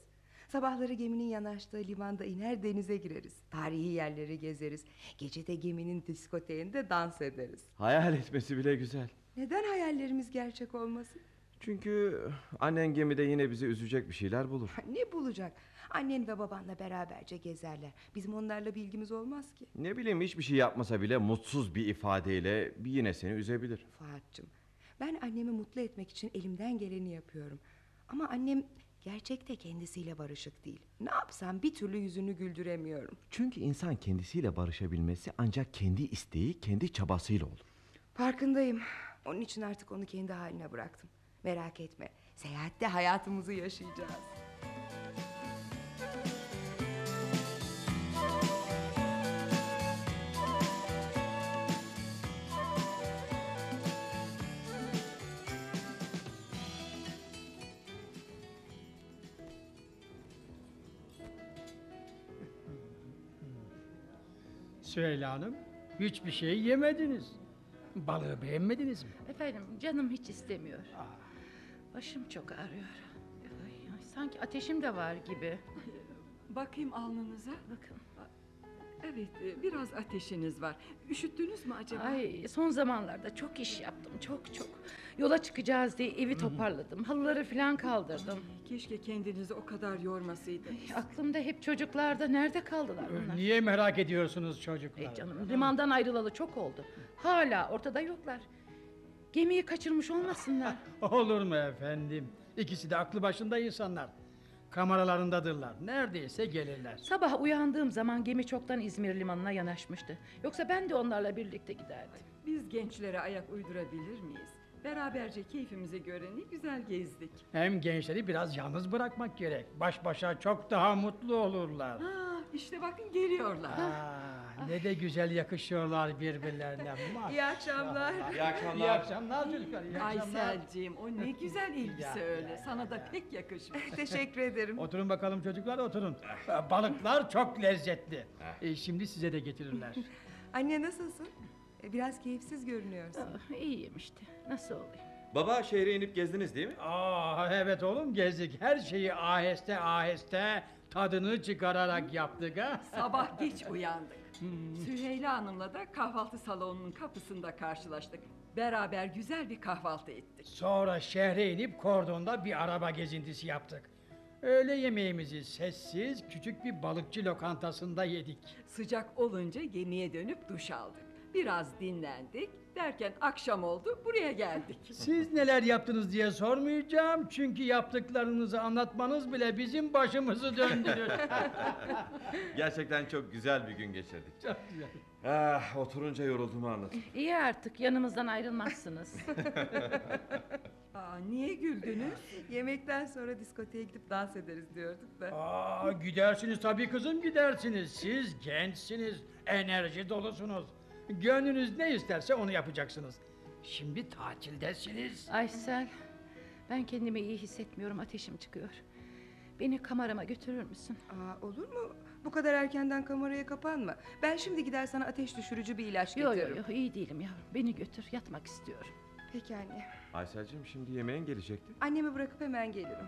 Sabahları geminin yanaştığı limanda iner denize gireriz. Tarihi yerleri gezeriz. Gece de geminin diskoteğinde dans ederiz. Hayal etmesi bile güzel. Neden hayallerimiz gerçek olmasın? Çünkü annen gemide yine bizi üzecek bir şeyler bulur. Ne bulacak? Annen ve babanla beraberce gezerler. Bizim onlarla bilgimiz olmaz ki. Ne bileyim hiçbir şey yapmasa bile mutsuz bir ifadeyle bir yine seni üzebilir. Fuat'cığım ben annemi mutlu etmek için elimden geleni yapıyorum. Ama annem gerçekte kendisiyle barışık değil. Ne yapsam bir türlü yüzünü güldüremiyorum. Çünkü insan kendisiyle barışabilmesi ancak kendi isteği, kendi çabasıyla olur. Farkındayım. Onun için artık onu kendi haline bıraktım. Merak etme. Seyahatte hayatımızı yaşayacağız. Süheyla Hanım, hiçbir şey yemediniz. Balığı beğenmediniz mi? Efendim canım hiç istemiyor. Başım çok ağrıyor. Ay, ay, sanki ateşim de var gibi. Bakayım alnınıza. Bakın. Evet e, biraz ateşiniz var. Üşüttünüz mü acaba? Ay son zamanlarda çok iş yaptım çok çok. Yola çıkacağız diye evi toparladım. Halıları falan kaldırdım. Keşke kendinizi o kadar yormasaydınız. Ay, aklımda hep çocuklarda nerede kaldılar bunlar? Niye merak ediyorsunuz çocuklar? Ey canım limandan ayrılalı çok oldu. Hala ortada yoklar. Gemiyi kaçırmış olmasınlar. Olur mu efendim? İkisi de aklı başında insanlar. Kameralarındadırlar. Neredeyse gelirler. Sabah uyandığım zaman gemi çoktan İzmir limanına yanaşmıştı. Yoksa ben de onlarla birlikte giderdim. Biz gençlere ayak uydurabilir miyiz? Beraberce keyfimize göre ne güzel gezdik. Hem gençleri biraz yalnız bırakmak gerek. Baş başa çok daha mutlu olurlar. Ha, işte bakın geliyorlar. Aa, ne de güzel yakışıyorlar birbirlerine. İyi akşamlar. İyi akşamlar. İyi akşamlar çocuklar. iyi akşamlar. Ayselciğim o ne güzel elbise Ya, öyle. Sana da pek yakışmış. Teşekkür ederim. Oturun bakalım çocuklar oturun. Balıklar çok lezzetli. E, şimdi size de getirirler. Anne nasılsın? E, Biraz keyifsiz görünüyorsun. Ah, iyiyim işte. Nasıl olayım? Baba şehre inip gezdiniz değil mi? Aa evet oğlum gezdik. Her şeyi aheste aheste tadını çıkararak yaptık ha. Sabah geç uyandık. Süheyla Hanım'la da kahvaltı salonunun kapısında karşılaştık. Beraber güzel bir kahvaltı ettik. Sonra şehre inip kordonda bir araba gezintisi yaptık. Öğle yemeğimizi sessiz küçük bir balıkçı lokantasında yedik. Sıcak olunca gemiye dönüp duş aldık. Biraz dinlendik. Derken akşam oldu buraya geldik. Siz neler yaptınız diye sormayacağım çünkü yaptıklarınızı anlatmanız bile bizim başımızı döndürür. Gerçekten çok güzel bir gün geçirdik. Çok güzel. Ah, oturunca yorulduğumu anladım. İyi artık yanımızdan ayrılmazsınız. Aa, niye güldünüz? Yemekten sonra diskoteye gidip dans ederiz diyorduk da. Aa, gidersiniz tabii kızım gidersiniz. Siz gençsiniz, enerji dolusunuz. Gönlünüz ne isterse onu yapacaksınız. Şimdi tatildesiniz. Aysel Ben kendimi iyi hissetmiyorum. Ateşim çıkıyor. Beni kamerama götürür müsün? Aa, olur mu? Bu kadar erkenden kameraya kapanma. Ben şimdi gider sana ateş düşürücü bir ilaç Yok getiririm. yok yok iyi değilim yavrum. Beni götür. Yatmak istiyorum. Peki anne. Aysel'cim şimdi yemeğin gelecekti. Annemi bırakıp hemen gelirim.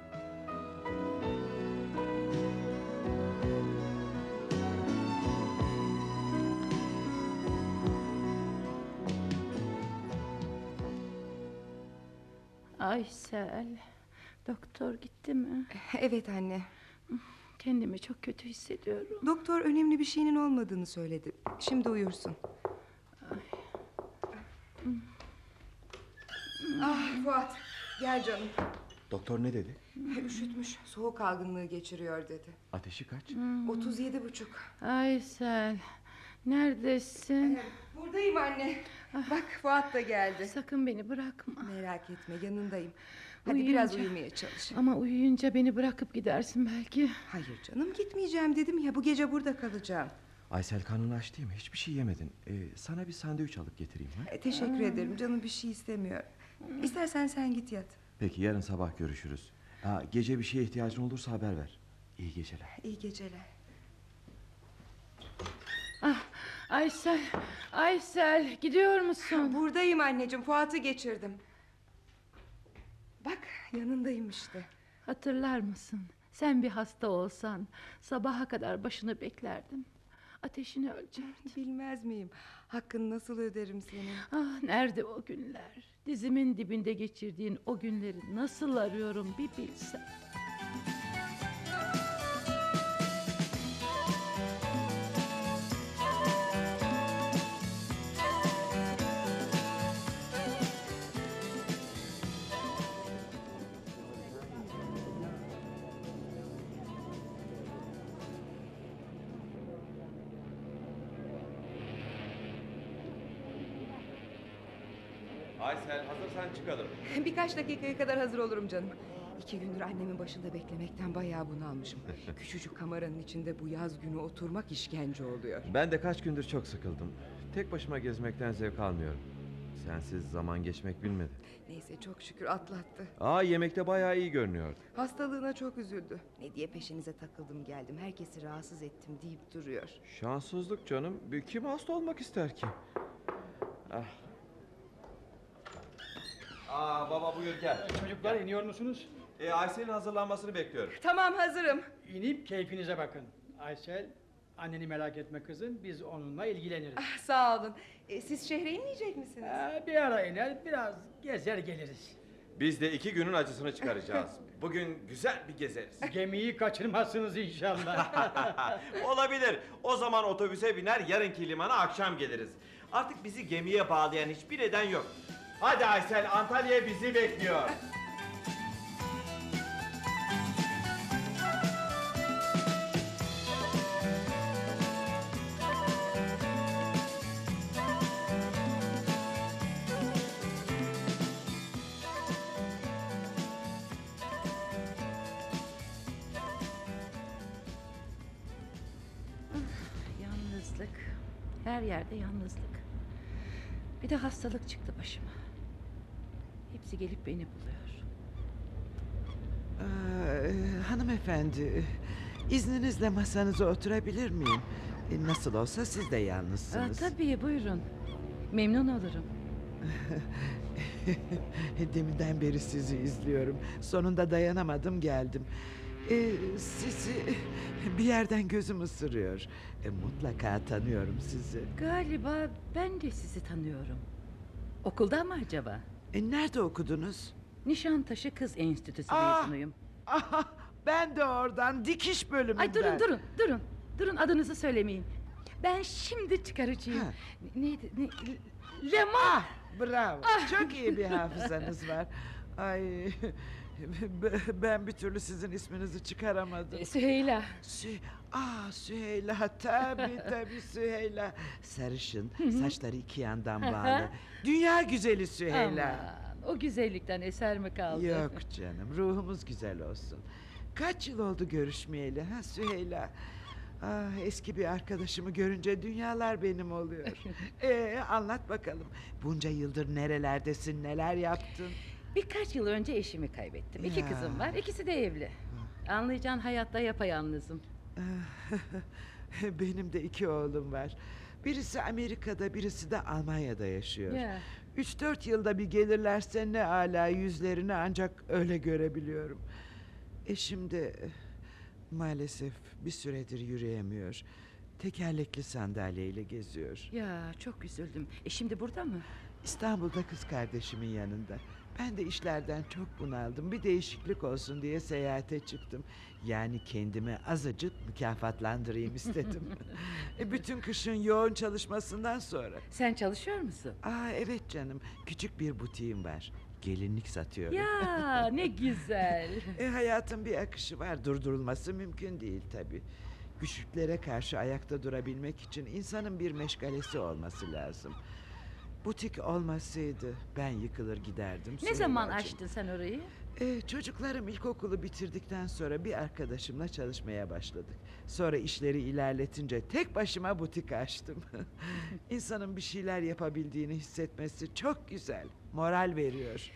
Aysel. Doktor gitti mi? Evet anne. Kendimi çok kötü hissediyorum. Doktor önemli bir şeyinin olmadığını söyledi. Şimdi uyursun. Ah Fuat gel canım. Doktor ne dedi? Üşütmüş soğuk algınlığı geçiriyor dedi. Ateşi kaç? 37 buçuk. Aysel. Neredesin? Buradayım anne. Bak Fuat da geldi. Sakın beni bırakma. Merak etme yanındayım. Hadi biraz Uyuyunca- uyumaya çalış. Ama uyuyunca beni bırakıp gidersin belki. Hayır canım gitmeyeceğim dedim ya bu gece burada kalacağım. Aysel karnın aç değil mi? Hiçbir şey yemedin. Ee, sana bir sandviç alıp getireyim ha? E, teşekkür ederim canım bir şey istemiyor. İstersen sen git yat. Peki yarın sabah görüşürüz. Ha, gece bir şeye ihtiyacın olursa haber ver. İyi geceler. İyi geceler. Ah, Aysel, Aysel gidiyor musun? Buradayım anneciğim Fuat'ı geçirdim. Bak yanındayım işte. Hatırlar mısın? Sen bir hasta olsan sabaha kadar başını beklerdim. Ateşini ölçerdim. Bilmez miyim? Hakkını nasıl öderim senin? Ah nerede o günler? Dizimin dibinde geçirdiğin o günleri nasıl arıyorum bir bilsen. Birkaç dakikaya kadar hazır olurum canım. İki gündür annemin başında beklemekten bayağı bunalmışım. Küçücük kameranın içinde bu yaz günü oturmak işkence oluyor. Ben de kaç gündür çok sıkıldım. Tek başıma gezmekten zevk almıyorum. Sensiz zaman geçmek bilmedi. Neyse çok şükür atlattı. Aa yemekte bayağı iyi görünüyordu. Hastalığına çok üzüldü. Ne diye peşinize takıldım geldim. Herkesi rahatsız ettim deyip duruyor. Şanssızlık canım. Bir Kim hasta olmak ister ki? Ah. Aa baba buyur gel. Çocuklar iniyor musunuz? E, Aysel'in hazırlanmasını bekliyorum. Tamam hazırım. İnip keyfinize bakın. Aysel, anneni merak etme kızım. Biz onunla ilgileniriz. Ah, sağ olun. E, siz şehre inmeyecek misiniz? Ee, bir ara iner, biraz gezer geliriz. Biz de iki günün acısını çıkaracağız. Bugün güzel bir gezeriz. Gemiyi kaçırmazsınız inşallah. Olabilir. O zaman otobüse biner yarınki limana akşam geliriz. Artık bizi gemiye bağlayan hiçbir neden yok. Hadi Aysel Antalya bizi bekliyor. De hastalık çıktı başıma. Hepsi gelip beni buluyor. Ee, hanımefendi, izninizle masanıza oturabilir miyim? E, Nasıl olsa siz de Aa, yalnızsınız. tabii buyurun. Memnun olurum. Deminden beri sizi izliyorum. Sonunda dayanamadım geldim. Ee, sizi bir yerden gözüm ısırıyor. E, mutlaka tanıyorum sizi. Galiba ben de sizi tanıyorum. Okulda mı acaba? E, nerede okudunuz? Nişantaşı Kız Enstitüsü Aa! mezunuyum. Aha, ben de oradan dikiş bölümünden. Ay durun durun durun. Durun adınızı söylemeyin. Ben şimdi çıkaracağım. Ha. Neydi? Ne? Leman. Ah, bravo. Çok iyi bir hafızanız var. Ay, b- ben bir türlü sizin isminizi çıkaramadım. Ee, Süheyla. Sü ah Süheyla tabii tabii Süheyla. Sarışın, saçları iki yandan bağlı. Dünya güzeli Süheyla. Aman, o güzellikten eser mi kaldı? Yok canım, ruhumuz güzel olsun. Kaç yıl oldu görüşmeyeli ha Süheyla? Ah, eski bir arkadaşımı görünce dünyalar benim oluyor. Ee, anlat bakalım. Bunca yıldır nerelerdesin, neler yaptın? Birkaç yıl önce eşimi kaybettim. İki Ya. kızım var, ikisi de evli. Anlayacağın hayatta yapayalnızım. Benim de iki oğlum var. Birisi Amerika'da, birisi de Almanya'da yaşıyor. Ya. Üç dört yılda bir gelirlerse ne ala yüzlerini ancak öyle görebiliyorum. Eşim de eh, maalesef bir süredir yürüyemiyor. Tekerlekli sandalyeyle geziyor. Ya çok üzüldüm. E şimdi burada mı? İstanbul'da kız kardeşimin yanında. Ben de işlerden çok bunaldım. Bir değişiklik olsun diye seyahate çıktım. Yani kendimi azıcık mükafatlandırayım istedim. E, Bütün kışın yoğun çalışmasından sonra. Sen çalışıyor musun? Aa evet canım. Küçük bir butiğim var. Gelinlik satıyorum. Ya ne güzel. E, hayatın bir akışı var. Durdurulması mümkün değil tabii. Güçlüklere karşı ayakta durabilmek için insanın bir meşgalesi olması lazım. Butik olmasaydı ben yıkılır giderdim. ne zaman Süheyla'cığım. açtın sen orayı? E, çocuklarım ilkokulu bitirdikten sonra bir arkadaşımla çalışmaya başladık. Sonra işleri ilerletince tek başıma butik açtım. İnsanın bir şeyler yapabildiğini hissetmesi çok güzel. Moral veriyor.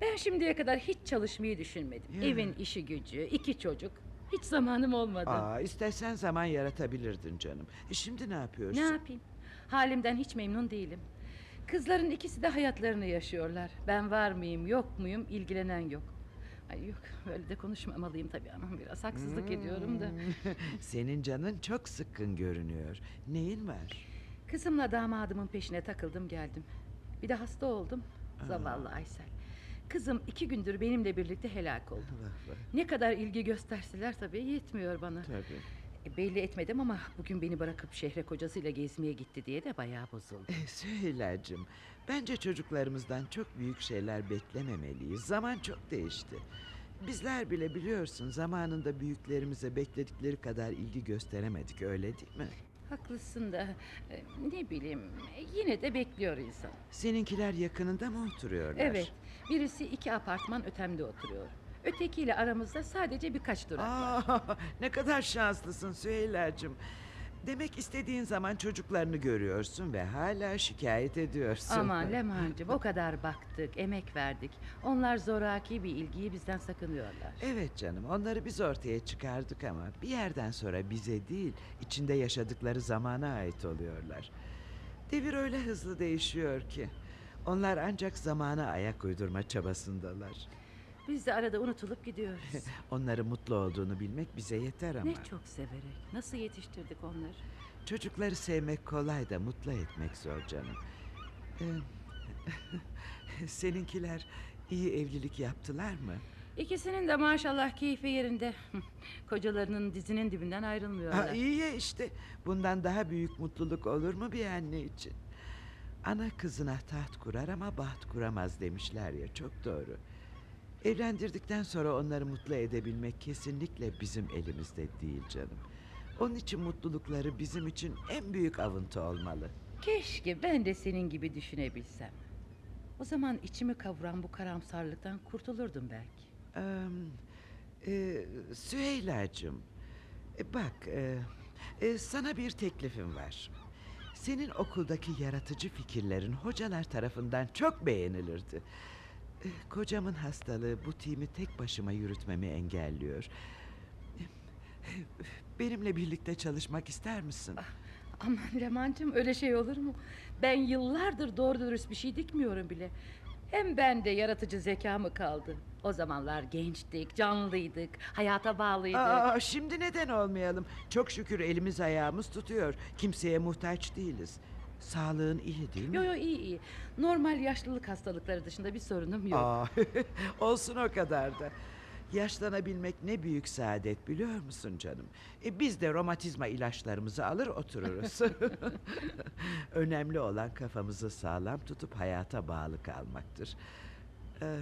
Ben şimdiye kadar hiç çalışmayı düşünmedim. Ya. Evin işi gücü, iki çocuk. Hiç zamanım olmadı. Aa, istersen zaman yaratabilirdin canım. E, şimdi ne yapıyorsun? Ne yapayım? Halimden hiç memnun değilim. Kızların ikisi de hayatlarını yaşıyorlar. Ben var mıyım, yok muyum ilgilenen yok. Ay yok, böyle de konuşmamalıyım tabii ama biraz haksızlık ediyorum da. Hmm. Senin canın çok sıkkın görünüyor. Neyin var? Kızımla damadımın peşine takıldım geldim. Bir de hasta oldum. Zavallı Aysel. Kızım iki gündür benimle birlikte helak oldu. Vah vah, Ne kadar ilgi gösterseler tabii yetmiyor bana. tabii. E, belli etmedim ama bugün beni bırakıp şehre kocasıyla gezmeye gitti diye de bayağı bozuldu. E, Süheyla'cığım, bence çocuklarımızdan çok büyük şeyler beklememeliyiz. Zaman çok değişti. Bizler bile biliyorsun zamanında büyüklerimize bekledikleri kadar ilgi gösteremedik öyle değil mi? Haklısın da e, ne bileyim yine de bekliyor insan. Seninkiler yakınında mı oturuyorlar? Evet birisi iki apartman ötemde oturuyor. Ötekiyle aramızda sadece birkaç durak var. Aa, ne kadar şanslısın Süheyla'cığım. Demek istediğin zaman çocuklarını görüyorsun ve hala şikayet ediyorsun. Aman Leman'cığım o kadar baktık, emek verdik. Onlar zoraki bir ilgiyi bizden sakınıyorlar. Evet canım onları biz ortaya çıkardık ama bir yerden sonra bize değil içinde yaşadıkları zamana ait oluyorlar. Devir öyle hızlı değişiyor ki onlar ancak zamana ayak uydurma çabasındalar. Biz de arada unutulup gidiyoruz. Onları mutlu olduğunu bilmek bize yeter ama. ne çok severek, nasıl yetiştirdik onları. Çocukları sevmek kolay da mutlu etmek zor canım. Ee, seninkiler iyi evlilik yaptılar mı? İkisinin de maşallah keyfi yerinde. Kocalarının dizinin dibinden ayrılmıyorlar. Ha, iyi ya işte. Bundan daha büyük mutluluk olur mu bir anne için? Ana kızına taht kurar ama baht kuramaz demişler ya çok doğru. Evlendirdikten sonra onları mutlu edebilmek kesinlikle bizim elimizde değil canım. Onun için mutlulukları bizim için en büyük avıntı olmalı. Keşke ben de senin gibi düşünebilsem. O zaman içimi kavuran bu karamsarlıktan kurtulurdum belki. Ee, e, Süheyla'cığım, e, bak e, e, sana bir teklifim var. Senin okuldaki yaratıcı fikirlerin hocalar tarafından çok beğenilirdi. Kocamın hastalığı butiğimi tek başıma yürütmemi engelliyor. Benimle birlikte çalışmak ister misin? Aman Leman'cığım öyle şey olur mu? Ben yıllardır doğru dürüst bir şey dikmiyorum bile. Hem bende yaratıcı zeka mı kaldı? O zamanlar gençtik, canlıydık, hayata bağlıydık. Aa, şimdi neden olmayalım? Çok şükür elimiz ayağımız tutuyor. Kimseye muhtaç değiliz. Sağlığın iyi değil mi? Yo yo iyi iyi. Normal yaşlılık hastalıkları dışında bir sorunum yok. Aa, olsun o kadar da. Yaşlanabilmek ne büyük saadet biliyor musun canım? E, biz de romatizma ilaçlarımızı alır otururuz. Önemli olan kafamızı sağlam tutup hayata bağlı kalmaktır. Ee,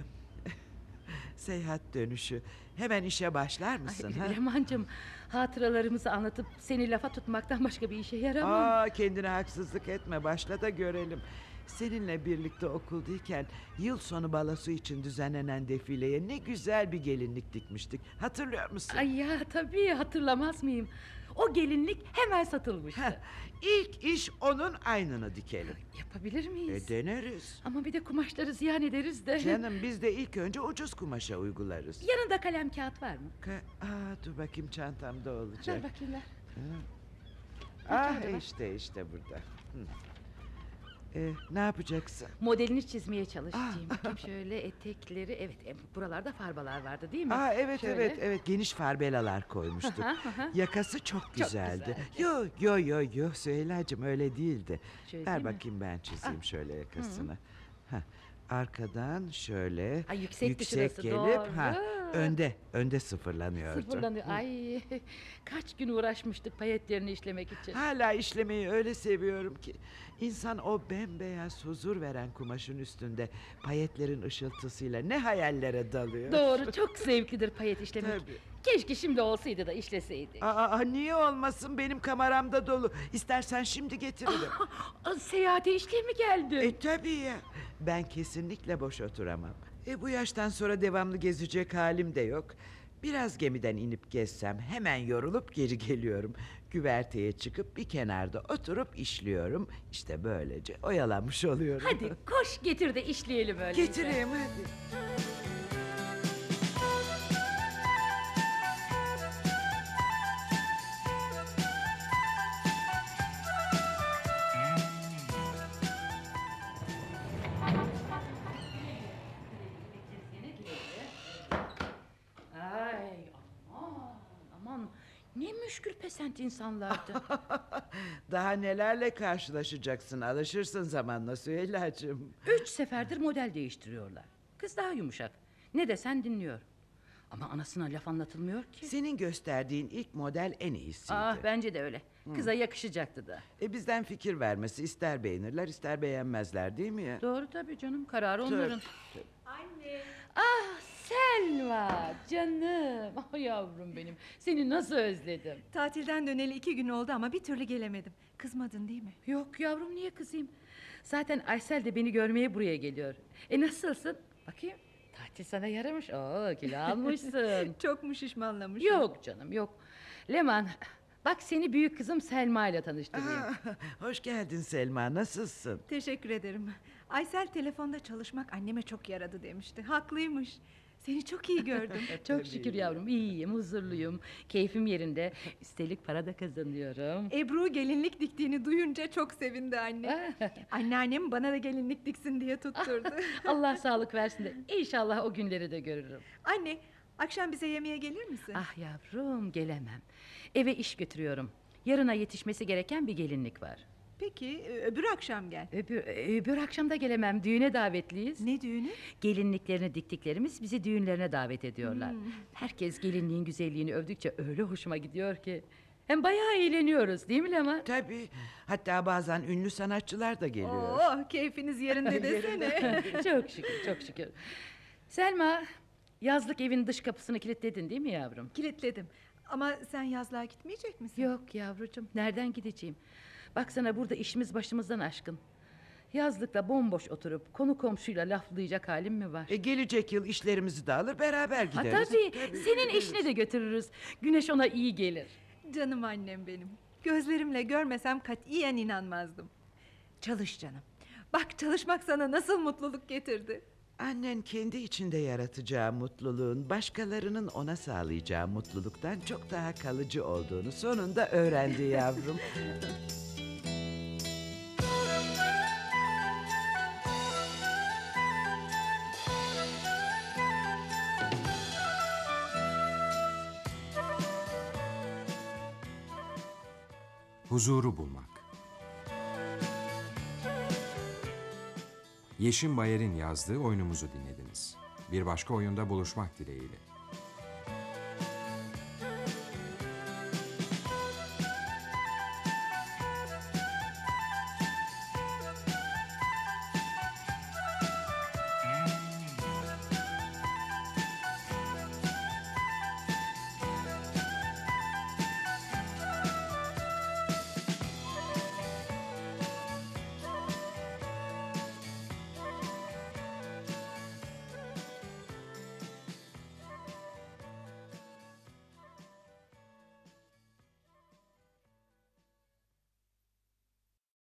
seyahat dönüşü. Hemen işe başlar mısın? ha? Ay, Leman'cığım hatıralarımızı anlatıp seni lafa tutmaktan başka bir işe yaramam. Aa, kendine haksızlık etme başla da görelim. Seninle birlikte okuldayken yıl sonu balosu için düzenlenen defileye ne güzel bir gelinlik dikmiştik. Hatırlıyor musun? Ay ya tabii hatırlamaz mıyım? O gelinlik hemen satılmıştı. İlk iş onun aynını dikelim. Yapabilir miyiz? E deneriz. Ama bir de kumaşları ziyan ederiz de. Canım biz de ilk önce ucuz kumaşa uygularız. Yanında kalem kağıt var mı? Ka- Aa, dur bakayım çantamda olacak. Ver bakayım ver. Ah işte işte burada. Hı. Ee, ne yapacaksın? Modelini çizmeye çalışacağım. Bakayım şöyle etekleri. Evet buralarda farbalar vardı değil mi? Aa evet Şöyle. evet evet geniş farbelalar koymuştuk. Yakası çok güzeldi. güzeldi. Yo yo yo yo Süheyla'cığım öyle değildi. Şöyle Ver değil mi? bakayım ben çizeyim Ah. şöyle yakasını. Heh, Arkadan şöyle Ay, yüksekti yüksek şurası, gelip doğru. ha önde önde sıfırlanıyordu. Sıfırlanıyor. Ay kaç gün uğraşmıştık payetlerini işlemek için. Hala işlemeyi öyle seviyorum ki insan o bembeyaz huzur veren kumaşın üstünde payetlerin ışıltısıyla ne hayallere dalıyor. Doğru çok zevklidir payet işlemek. Tabii. Keşke şimdi olsaydı da işleseydik. Aa, niye olmasın benim kameramda dolu. İstersen şimdi getiririm. Aa, Seyahate işle mi geldin? e tabii ya. Ben kesinlikle boş oturamam. E bu yaştan sonra devamlı gezecek halim de yok. Biraz gemiden inip gezsem hemen yorulup geri geliyorum. Güverteye çıkıp bir kenarda oturup işliyorum. İşte böylece oyalanmış oluyorum. Hadi koş getir de işleyelim öyleyse. Getireyim hadi. Ne müşkül pesent insanlardı. Daha nelerle karşılaşacaksın alışırsın zamanla Süheyla'cığım. Üç seferdir model değiştiriyorlar. Kız daha yumuşak. Ne desen dinliyor. Ama anasına laf anlatılmıyor ki. Senin gösterdiğin ilk model en iyisiydi. Ah bence de öyle. Kıza yakışacaktı da. E bizden fikir vermesi ister beğenirler ister beğenmezler değil mi ya? Doğru tabii canım kararı Tabii, onların. Anne. Ah Selma canım. Oh yavrum benim. Seni nasıl özledim. Tatilden döneli iki gün oldu ama bir türlü gelemedim. Kızmadın değil mi? Yok yavrum niye kızayım? Zaten Aysel de beni görmeye buraya geliyor. E nasılsın? Bakayım. Tatil sana yaramış. Oo kilo almışsın. Çok mu şişmanlamışım? yok canım yok. Leman bak seni büyük kızım Selma ile tanıştırayım. Aa, hoş geldin Selma nasılsın? Teşekkür ederim. Aysel telefonda çalışmak anneme çok yaradı demişti. Haklıymış. Seni çok iyi gördüm. Çok şükür yavrum iyiyim huzurluyum. Keyfim yerinde. Üstelik para da kazanıyorum. Ebru gelinlik diktiğini duyunca çok sevindi anne. Anneannem bana da gelinlik diksin diye tutturdu. Allah sağlık versin de inşallah o günleri de görürüm. anne, akşam bize yemeğe gelir misin? Ah yavrum gelemem. Eve iş götürüyorum. Yarına yetişmesi gereken bir gelinlik var. Peki, öbür akşam gel. Öbür, öbür akşam da gelemem. Düğüne davetliyiz. Ne düğünü? Gelinliklerini diktiklerimiz bizi düğünlerine davet ediyorlar. Herkes gelinliğin güzelliğini övdükçe öyle hoşuma gidiyor ki. Hem bayağı eğleniyoruz değil mi Leman? Tabii hatta bazen ünlü sanatçılar da geliyor. Oh, keyfiniz yerinde desene. çok şükür çok şükür. Selma yazlık evin dış kapısını kilitledin değil mi yavrum? Kilitledim. Ama sen yazlığa gitmeyecek misin? Yok yavrucuğum nereden gideceğim? Baksana burada işimiz başımızdan aşkın. Yazlıkta bomboş oturup konu komşuyla laflayacak halim mi var? E, gelecek yıl işlerimizi de alır beraber Ha, gideriz. tabii. Senin eşini de götürürüz. Güneş ona iyi gelir. Canım annem benim. Gözlerimle görmesem katiyen inanmazdım. Çalış canım. Bak çalışmak sana nasıl mutluluk getirdi. Annen kendi içinde yaratacağı mutluluğun başkalarının ona sağlayacağı mutluluktan çok daha kalıcı olduğunu sonunda öğrendi yavrum. Huzuru bulmak. Yeşim Bayer'in yazdığı oyunumuzu dinlediniz. Bir başka oyunda buluşmak dileğiyle.